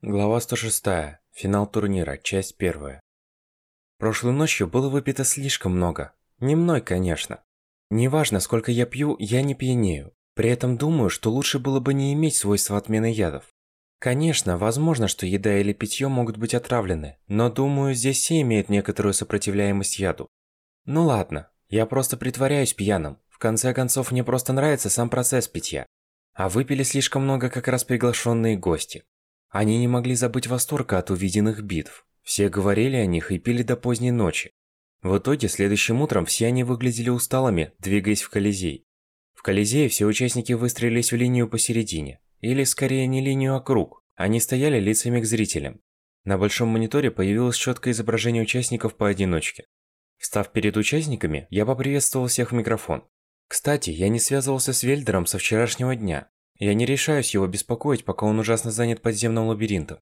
Глава 106. Финал турнира. Часть 1. Прошлой ночью было выпито слишком много. Не мной, конечно. Неважно, сколько я пью, я не пьянею. При этом думаю, что лучше было бы не иметь свойства отмены ядов. Конечно, возможно, что еда или питье могут быть отравлены, но думаю, здесь все имеют некоторую сопротивляемость яду. Ну ладно, я просто притворяюсь пьяным. В конце концов, мне просто нравится сам процесс питья. А выпили слишком много как раз приглашенные гости. Они не могли забыть восторга от увиденных битв. Все говорили о них и пили до поздней ночи. В итоге, следующим утром все они выглядели усталыми, двигаясь в Колизей. В Колизее все участники выстроились в линию посередине. Или скорее не линию, а круг. Они стояли лицами к зрителям. На большом мониторе появилось четкое изображение участников поодиночке. Встав перед участниками, я поприветствовал всех в микрофон. Кстати, я не связывался с Вельдером со вчерашнего дня. Я не решаюсь его беспокоить, пока он ужасно занят подземным лабиринтом.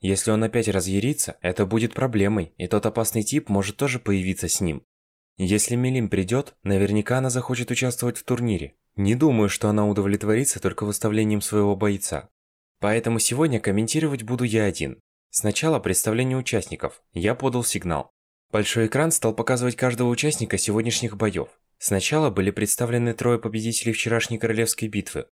Если он опять разъярится, это будет проблемой, и тот опасный тип может тоже появиться с ним. Если Мелим придет, наверняка она захочет участвовать в турнире. Не думаю, что она удовлетворится только выставлением своего бойца. Поэтому сегодня комментировать буду я один. Сначала представление участников. Я подал сигнал. Большой экран стал показывать каждого участника сегодняшних боев. Сначала были представлены трое победителей вчерашней королевской битвы.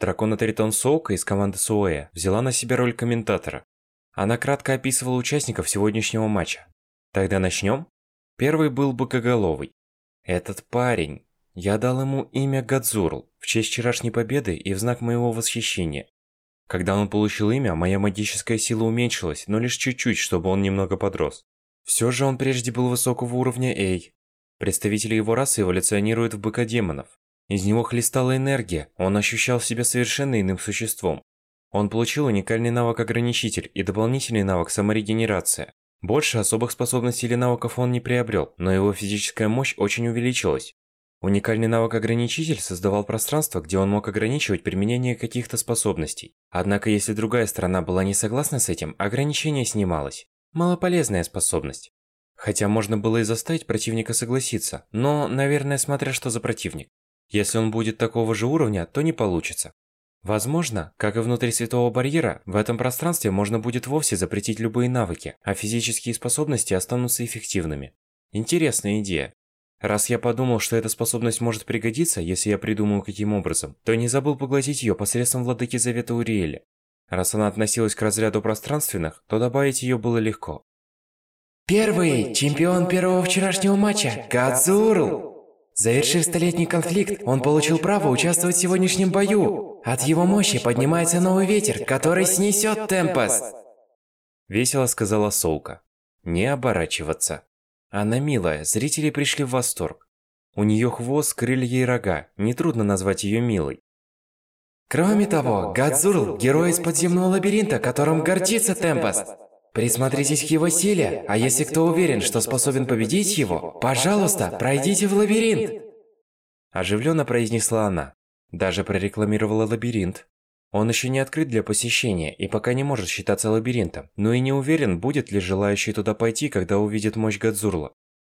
Дракона Тритон Соука из команды Суэя взяла на себя роль комментатора. Она кратко описывала участников сегодняшнего матча. Тогда начнем? Первый был Быкоголовый. Этот парень. Я дал ему имя Гадзурл в честь вчерашней победы и в знак моего восхищения. Когда он получил имя, моя магическая сила уменьшилась, но лишь чуть-чуть, чтобы он немного подрос. Все же он прежде был высокого уровня Эй. Представители его расы эволюционируют в быка-демонов. Из него хлестала энергия, он ощущал себя совершенно иным существом. Он получил уникальный навык Ограничитель и дополнительный навык Саморегенерация. Больше особых способностей или навыков он не приобрел, но его физическая мощь очень увеличилась. Уникальный навык Ограничитель создавал пространство, где он мог ограничивать применение каких-то способностей. Однако, если другая сторона была не согласна с этим, ограничение снималось. Малополезная способность. Хотя можно было и заставить противника согласиться, но, наверное, смотря что за противник. Если он будет такого же уровня, то не получится. Возможно, как и внутри Святого Барьера, в этом пространстве можно будет вовсе запретить любые навыки, а физические способности останутся эффективными. Интересная идея. Раз я подумал, что эта способность может пригодиться, если я придумаю каким образом, то не забыл поглотить ее посредством Владыки Завета Уриэля. Раз она относилась к разряду пространственных, то добавить ее было легко. Первый чемпион первого вчерашнего матча – Гадзурл! Завершив столетний конфликт, он получил право участвовать в сегодняшнем бою. От его мощи поднимается новый ветер, который снесет Темпос. Весело сказала Солка. Не оборачиваться. Она милая, зрители пришли в восторг. У нее хвост, крылья и рога, нетрудно назвать ее милой. Кроме того, Гадзурл – герой из подземного лабиринта, которым гордится Темпос. Присмотритесь к его силе, а если кто уверен, что способен победить его, пожалуйста, пройдите в лабиринт. Оживленно произнесла она. Даже прорекламировала лабиринт. Он еще не открыт для посещения и пока не может считаться лабиринтом, но и не уверен, будет ли желающий туда пойти, когда увидит мощь Гадзурла.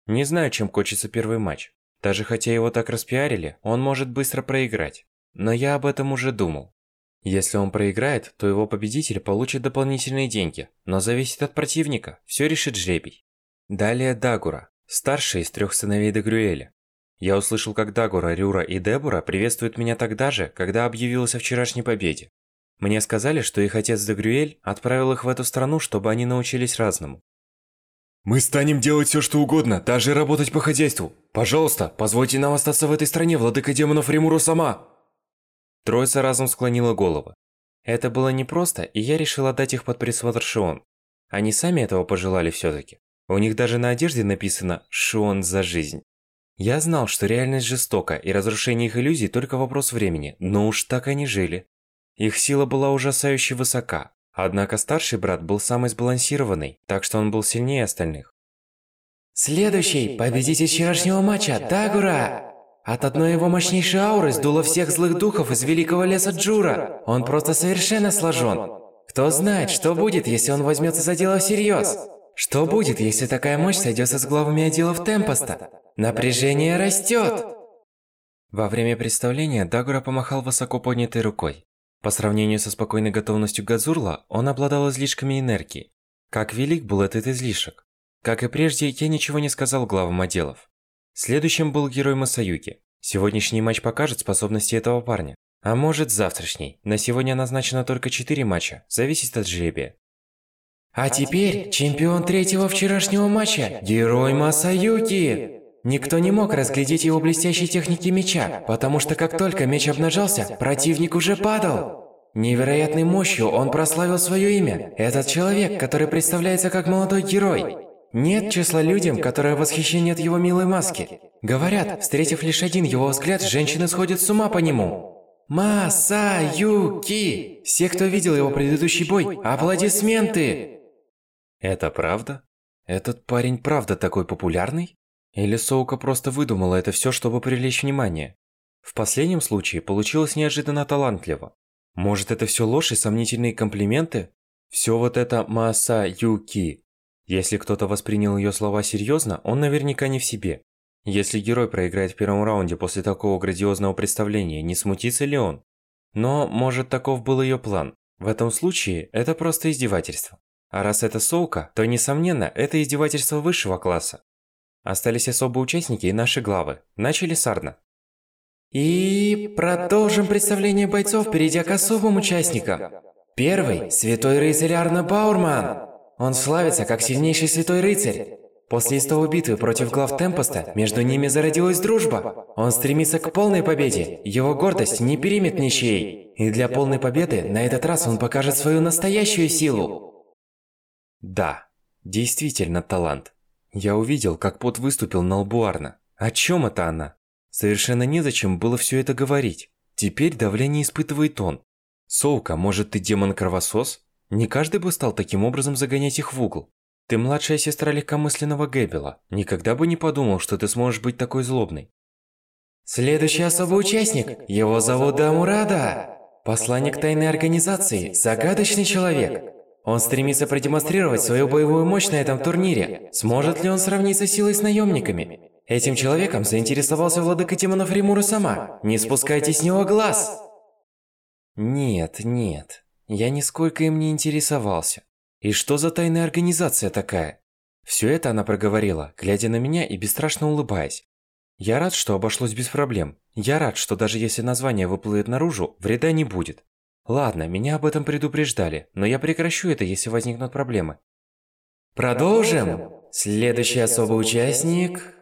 Не знаю, чем кончится первый матч. Даже хотя его так распиарили, он может быстро проиграть. Но я об этом уже думал. Если он проиграет, то его победитель получит дополнительные деньги, но зависит от противника, все решит жребий. Далее Дагура, старший из трех сыновей Дагрюэля. Я услышал, как Дагура, Рюра и Дебура приветствуют меня тогда же, когда объявилась о вчерашней победе. Мне сказали, что их отец Дагрюэль отправил их в эту страну, чтобы они научились разному. «Мы станем делать все, что угодно, даже работать по хозяйству. Пожалуйста, позвольте нам остаться в этой стране, владыка демонов Римуру сама!» Троица разом склонила головы. Это было непросто, и я решил отдать их под присмотр Шион. Они сами этого пожелали все-таки. У них даже на одежде написано «Шион за жизнь». Я знал, что реальность жестока, и разрушение их иллюзий только вопрос времени, но уж так они жили. Их сила была ужасающе высока, однако старший брат был самый сбалансированный, так что он был сильнее остальных. Следующий победитель вчерашнего матча – Дагура! От одной его мощнейшей ауры сдуло всех злых духов из великого леса Джура. Он просто совершенно сложен. Кто знает, что будет, если он возьмется за дело всерьез? Что будет, если такая мощь сойдется с главами отделов Темпоста? Напряжение растет. Во время представления Дагура помахал высоко поднятой рукой. По сравнению со спокойной готовностью Газурла, он обладал излишками энергии. Как велик был этот излишек. Как и прежде, я ничего не сказал главам отделов. Следующим был герой Масаюки. Сегодняшний матч покажет способности этого парня. А может завтрашний. На сегодня назначено только 4 матча, зависит от жребия. А теперь чемпион третьего вчерашнего матча, герой Масаюки! Никто не мог разглядеть его блестящей техники меча, потому что как только меч обнажался, противник уже падал. Невероятной мощью он прославил свое имя. Этот человек, который представляется как молодой герой. Нет числа людям, которые восхищены от его милой маски. Говорят, встретив лишь один его взгляд, женщины сходят с ума по нему. Масаюки! Все, кто видел его предыдущий бой, аплодисменты! Это правда? Этот парень правда такой популярный? Или Соука просто выдумала это все, чтобы привлечь внимание? В последнем случае получилось неожиданно талантливо. Может это все ложь и сомнительные комплименты? Все вот это Масаюки. Если кто-то воспринял ее слова серьезно, он наверняка не в себе. Если герой проиграет в первом раунде после такого грандиозного представления, не смутится ли он? Но, может, таков был ее план. В этом случае, это просто издевательство. А раз это Соука, то, несомненно, это издевательство высшего класса. Остались особые участники и наши главы. Начали с Арна. И продолжим представление бойцов, перейдя к особым участникам. Первый – Святой Рыцарь Арна Баурман. Он славится как сильнейший Святой Рыцарь. После истовой битвы против глав Темпоста между ними зародилась дружба. Он стремится к полной победе. Его гордость не перемет ничей. И для полной победы на этот раз он покажет свою настоящую силу. Да, действительно талант. Я увидел, как пот выступил на лбу Арна. О чем это она? Совершенно незачем было все это говорить. Теперь давление испытывает он. Соука, может ты демон-кровосос? Не каждый бы стал таким образом загонять их в угол. Ты младшая сестра легкомысленного Гэббела. Никогда бы не подумал, что ты сможешь быть такой злобной. Следующий особый участник. Его зовут Дамурада. Посланник тайной организации. Загадочный человек. Он стремится продемонстрировать свою боевую мощь на этом турнире. Сможет ли он сравниться силой с наемниками? Этим человеком заинтересовался владыка демонов Римура сама. Не спускайте с него глаз! Нет, нет. Я нисколько им не интересовался. И что за тайная организация такая? Все это она проговорила, глядя на меня и бесстрашно улыбаясь. Я рад, что обошлось без проблем. Я рад, что даже если название выплывет наружу, вреда не будет. Ладно, меня об этом предупреждали, но я прекращу это, если возникнут проблемы. Продолжим. Следующий особый участник...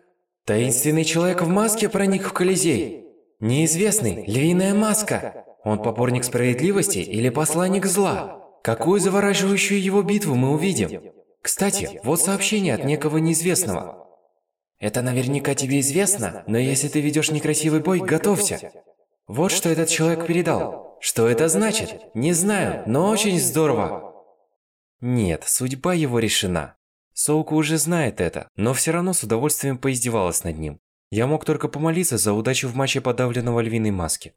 Таинственный человек в маске проник в Колизей. Неизвестный, львиная маска. Он поборник справедливости или посланник зла? Какую завораживающую его битву мы увидим? Кстати, вот сообщение от некого неизвестного. Это наверняка тебе известно, но если ты ведешь некрасивый бой, готовься. Вот что этот человек передал. Что это значит? Не знаю, но очень здорово. Нет, судьба его решена. Соука уже знает это, но все равно с удовольствием поиздевалась над ним. Я мог только помолиться за удачу в матче подавленного львиной маски.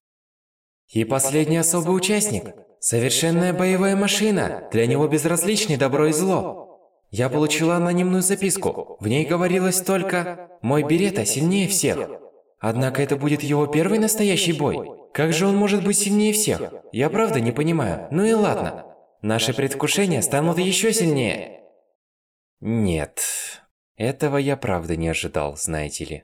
И последний особый участник. Совершенная боевая машина. Для него безразличны добро и зло. Я получила анонимную записку. В ней говорилось только «Мой Берета сильнее всех». Однако это будет его первый настоящий бой. Как же он может быть сильнее всех? Я правда не понимаю. Ну и ладно. Наши предвкушения станут еще сильнее. Нет. Этого я правда не ожидал, знаете ли.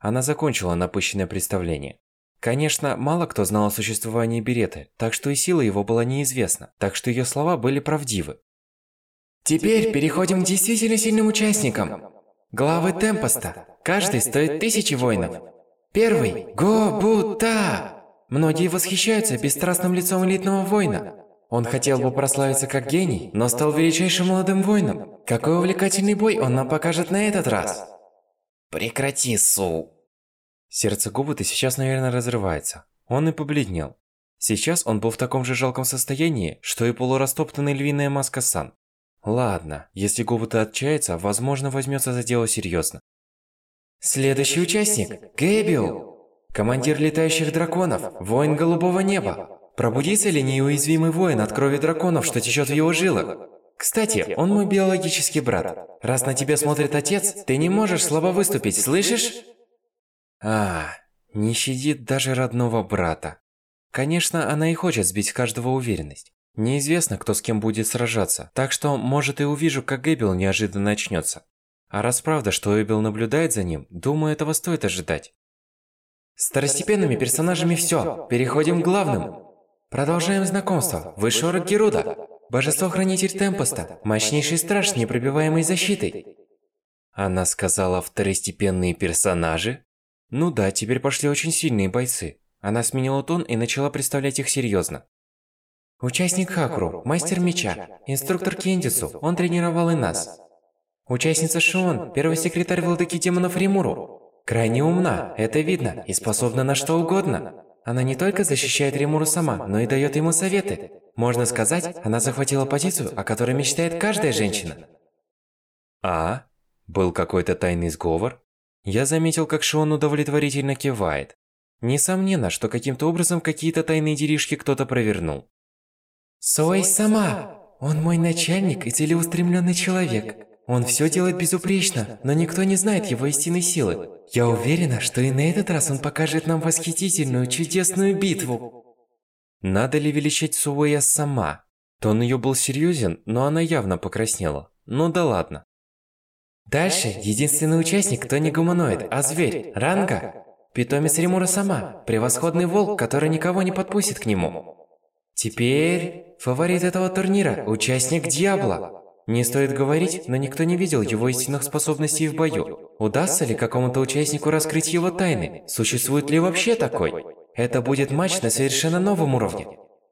Она закончила напыщенное представление. Конечно, мало кто знал о существовании Береты, так что и сила его была неизвестна, так что ее слова были правдивы. Теперь переходим к действительно сильным участникам. Главы Темпоста. Каждый стоит тысячи воинов. Первый – Гобута. Многие восхищаются бесстрастным лицом элитного воина. Он хотел бы прославиться как гений, но стал величайшим молодым воином. Какой увлекательный бой он нам покажет на этот раз? Прекрати, Су. Сердце Губута сейчас, наверное, разрывается. Он и побледнел. Сейчас он был в таком же жалком состоянии, что и полурастоптанный львиная маска Сан. Ладно, если Губута отчается, возможно, возьмется за дело серьезно. Следующий участник – Гэбил. Командир летающих драконов, воин голубого неба. Пробудится ли неуязвимый воин от крови драконов, что течет в его жилах? Кстати, он мой биологический брат. Раз на тебя смотрит отец, ты не можешь слабо выступить, слышишь? А, не щадит даже родного брата. Конечно, она и хочет сбить каждого уверенность. Неизвестно, кто с кем будет сражаться, так что, может, и увижу, как Гэббел неожиданно начнется. А раз правда, что Эбел наблюдает за ним, думаю, этого стоит ожидать. С второстепенными персонажами все. Переходим к главным. Продолжаем знакомство. Вышорок Геруда. Божество-хранитель Темпоста. Мощнейший страж с непробиваемой защитой. Она сказала второстепенные персонажи? Ну да, теперь пошли очень сильные бойцы. Она сменила тон и начала представлять их серьезно. Участник Хакру, мастер меча, инструктор Кендису, он тренировал и нас. Участница Шион, первый секретарь владыки демонов Римуру. Крайне умна, это видно, и способна на что угодно. Она не только защищает Римуру сама, но и дает ему советы. Можно сказать, она захватила позицию, о которой мечтает каждая женщина. А? Был какой-то тайный сговор? Я заметил, как Шион удовлетворительно кивает. Несомненно, что каким-то образом какие-то тайные делишки кто-то провернул. Сой сама! Он мой начальник и целеустремленный человек. Он все делает безупречно, но никто не знает его истинной силы. Я уверена, что и на этот раз он покажет нам восхитительную, чудесную битву. Надо ли величать Суэя сама? Тон ее был серьезен, но она явно покраснела. Ну да ладно. Дальше единственный участник, кто не гуманоид, а зверь, Ранга. Питомец Римура сама, превосходный волк, который никого не подпустит к нему. Теперь фаворит этого турнира, участник Дьябла. Не стоит говорить, но никто не видел его истинных способностей в бою. Удастся ли какому-то участнику раскрыть его тайны? Существует ли вообще такой? Это будет матч на совершенно новом уровне.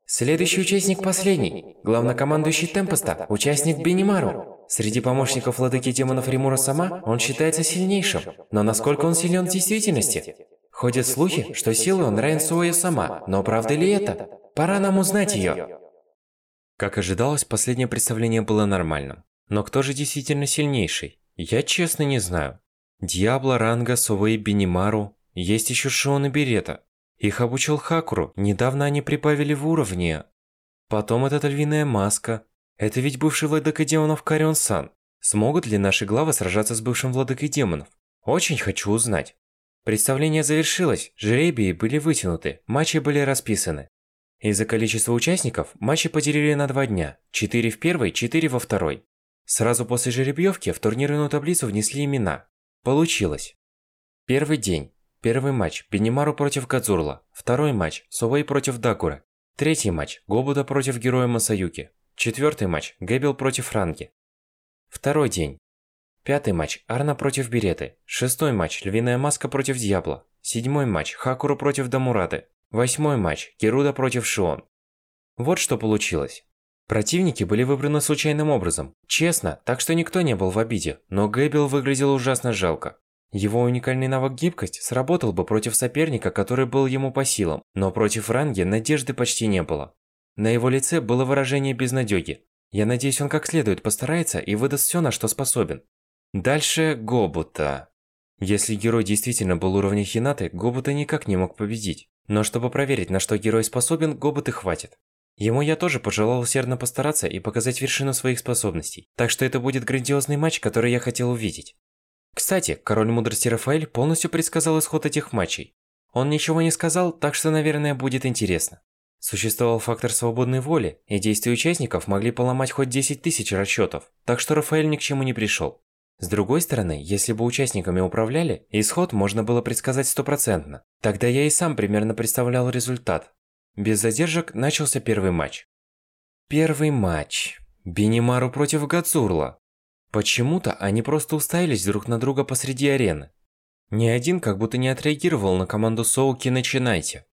Следующий участник последний. Главнокомандующий Темпоста, участник Бенимару. Среди помощников владыки демонов Римура сама он считается сильнейшим. Но насколько он силен в действительности? Ходят слухи, что силы он равен Суэю сама, но правда ли это? Пора нам узнать ее. Как ожидалось, последнее представление было нормальным. Но кто же действительно сильнейший? Я честно не знаю. Диабло, Ранга, Сувей, Бенимару. Есть еще Шион и Берета. Их обучил Хакуру. Недавно они прибавили в уровне. Потом эта львиная маска. Это ведь бывший владыка демонов Карион-сан. Смогут ли наши главы сражаться с бывшим владыкой демонов? Очень хочу узнать. Представление завершилось, жребии были вытянуты, матчи были расписаны. Из-за количества участников матчи поделили на два дня, 4 в первой, 4 во второй. Сразу после жеребьевки в турнирную таблицу внесли имена. Получилось. Первый день. Первый матч Бенимару против Кадзурла. Второй матч Сувей против Дакура. Третий матч Гобуда против героя Масаюки. Четвертый матч Гэбел против Ранги. Второй день. Пятый матч Арна против Береты. Шестой матч Львиная Маска против Дьябла. Седьмой матч Хакуру против Дамураты. Восьмой матч – Керуда против Шион. Вот что получилось. Противники были выбраны случайным образом. Честно, так что никто не был в обиде, но Гэббел выглядел ужасно жалко. Его уникальный навык гибкость сработал бы против соперника, который был ему по силам, но против Ранги надежды почти не было. На его лице было выражение безнадёги. Я надеюсь, он как следует постарается и выдаст все, на что способен. Дальше Гобута. Если герой действительно был уровня Хинаты, Гобута никак не мог победить. Но чтобы проверить, на что герой способен, Гобуты хватит. Ему я тоже пожелал усердно постараться и показать вершину своих способностей. Так что это будет грандиозный матч, который я хотел увидеть. Кстати, король мудрости Рафаэль полностью предсказал исход этих матчей. Он ничего не сказал, так что, наверное, будет интересно. Существовал фактор свободной воли, и действия участников могли поломать хоть 10 тысяч расчетов, так что Рафаэль ни к чему не пришел. С другой стороны, если бы участниками управляли, исход можно было предсказать стопроцентно. Тогда я и сам примерно представлял результат. Без задержек начался первый матч. Первый матч. Бенимару против Гацурла. Почему-то они просто уставились друг на друга посреди арены. Ни один как будто не отреагировал на команду Соуки «Начинайте».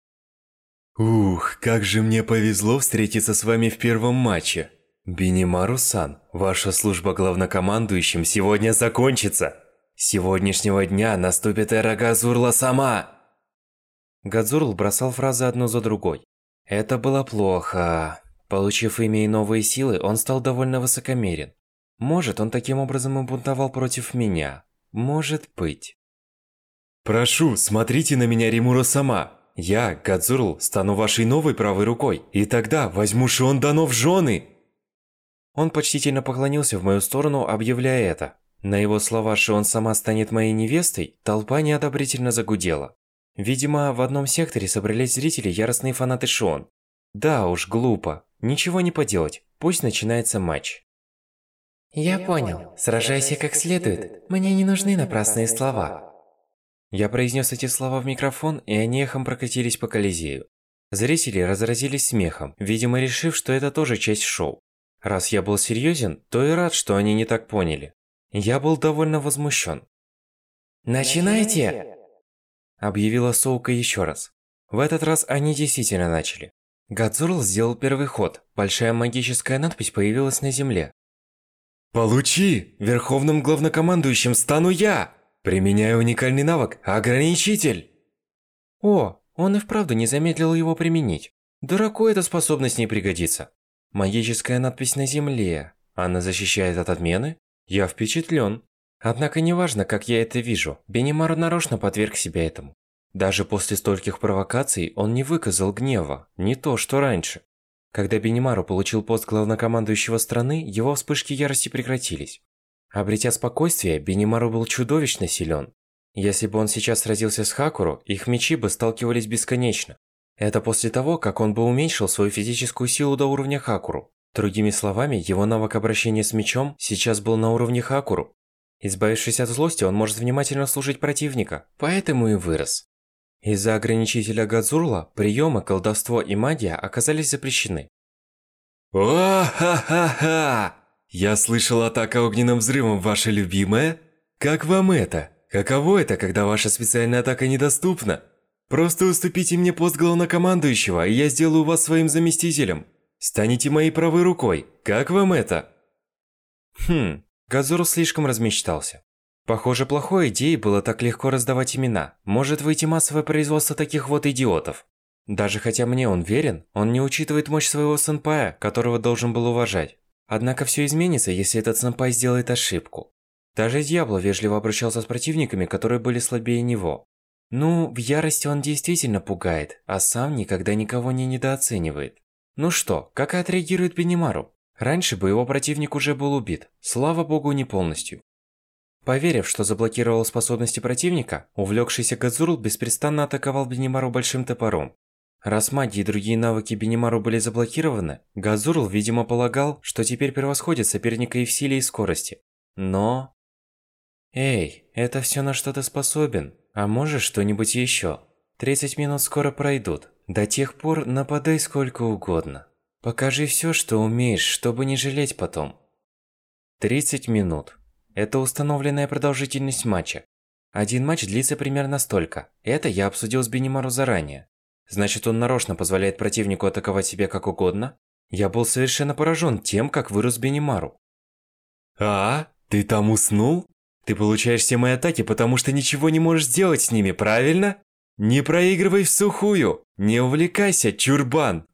Ух, как же мне повезло встретиться с вами в первом матче. Бинимару-сан, ваша служба главнокомандующим сегодня закончится. С сегодняшнего дня наступит эра Газурла сама. Гадзурл бросал фразы одну за другой. Это было плохо. Получив имя и новые силы, он стал довольно высокомерен. Может, он таким образом и бунтовал против меня. Может быть. Прошу, смотрите на меня, Римура сама. Я, Гадзурл, стану вашей новой правой рукой, и тогда возьму Шион Дано в жены. Он почтительно поклонился в мою сторону, объявляя это. На его слова, что он сама станет моей невестой, толпа неодобрительно загудела. Видимо, в одном секторе собрались зрители яростные фанаты Шон. Да уж, глупо. Ничего не поделать. Пусть начинается матч. Я понял. Сражайся как следует. Мне не нужны напрасные слова. Я произнес эти слова в микрофон, и они эхом прокатились по Колизею. Зрители разразились смехом, видимо решив, что это тоже часть шоу. Раз я был серьезен, то и рад, что они не так поняли. Я был довольно возмущен. «Начинайте!» Объявила Соука еще раз. В этот раз они действительно начали. Гадзурл сделал первый ход. Большая магическая надпись появилась на земле. «Получи! Верховным главнокомандующим стану я!» Применяю уникальный навык «Ограничитель». О, он и вправду не замедлил его применить. Дураку эта способность не пригодится. Магическая надпись на земле. Она защищает от отмены? Я впечатлен. Однако неважно, как я это вижу, Бенимару нарочно подверг себя этому. Даже после стольких провокаций он не выказал гнева, не то что раньше. Когда Бенимару получил пост главнокомандующего страны, его вспышки ярости прекратились. Обретя спокойствие, Бенимару был чудовищно силен. Если бы он сейчас сразился с Хакуру, их мечи бы сталкивались бесконечно. Это после того, как он бы уменьшил свою физическую силу до уровня Хакуру. Другими словами, его навык обращения с мечом сейчас был на уровне Хакуру. Избавившись от злости, он может внимательно служить противника, поэтому и вырос. Из-за ограничителя Гадзурла приемы, колдовство и магия оказались запрещены. О-ха-ха-ха! Я слышал атака огненным взрывом, ваша любимая? Как вам это? Каково это, когда ваша специальная атака недоступна? Просто уступите мне пост главнокомандующего, и я сделаю вас своим заместителем. Станете моей правой рукой. Как вам это? Хм, Газур слишком размечтался. Похоже, плохой идеей было так легко раздавать имена. Может выйти массовое производство таких вот идиотов. Даже хотя мне он верен, он не учитывает мощь своего сенпая, которого должен был уважать. Однако все изменится, если этот сэмпай сделает ошибку. Даже Дьябло вежливо обращался с противниками, которые были слабее него. Ну, в ярости он действительно пугает, а сам никогда никого не недооценивает. Ну что, как отреагирует Бенимару? Раньше бы его противник уже был убит, слава богу, не полностью. Поверив, что заблокировал способности противника, увлекшийся Газурл беспрестанно атаковал Бенимару большим топором. Раз магии и другие навыки Бенимару были заблокированы, Газурл, видимо, полагал, что теперь превосходит соперника и в силе, и скорости. Но... Эй, это все на что ты способен. А можешь что-нибудь еще? 30 минут скоро пройдут. До тех пор нападай сколько угодно. Покажи все, что умеешь, чтобы не жалеть потом. 30 минут. Это установленная продолжительность матча. Один матч длится примерно столько. Это я обсудил с Бенимару заранее. Значит, он нарочно позволяет противнику атаковать себя как угодно? Я был совершенно поражен тем, как вырос Бенимару. А? Ты там уснул? Ты получаешь все мои атаки, потому что ничего не можешь сделать с ними, правильно? Не проигрывай в сухую! Не увлекайся, чурбан!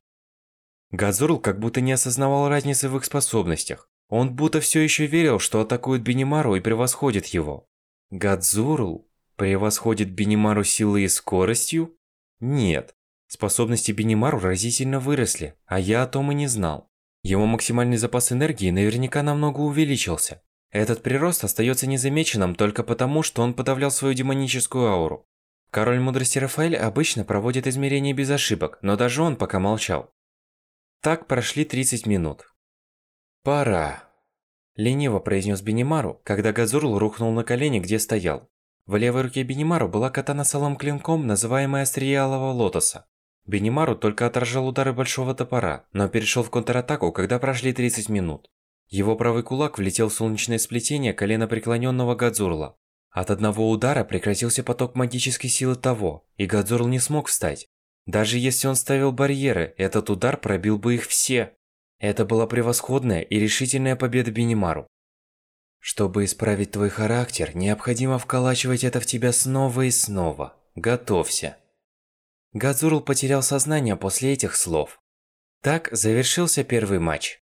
Газурл как будто не осознавал разницы в их способностях. Он будто все еще верил, что атакует Бенимару и превосходит его. Гадзурл превосходит Бенимару силой и скоростью? Нет. Способности Бенимару разительно выросли, а я о том и не знал. Его максимальный запас энергии наверняка намного увеличился. Этот прирост остается незамеченным только потому, что он подавлял свою демоническую ауру. Король мудрости Рафаэль обычно проводит измерения без ошибок, но даже он пока молчал. Так прошли 30 минут. «Пора», – лениво произнес Бенимару, когда Газурл рухнул на колени, где стоял. В левой руке Бенимару была катана с алым клинком, называемая острие алого лотоса. Бенимару только отражал удары большого топора, но перешел в контратаку, когда прошли 30 минут. Его правый кулак влетел в солнечное сплетение колена преклоненного Гадзурла. От одного удара прекратился поток магической силы того, и Гадзурл не смог встать. Даже если он ставил барьеры, этот удар пробил бы их все. Это была превосходная и решительная победа Бенимару. Чтобы исправить твой характер, необходимо вколачивать это в тебя снова и снова. Готовься. Газурл потерял сознание после этих слов. Так завершился первый матч.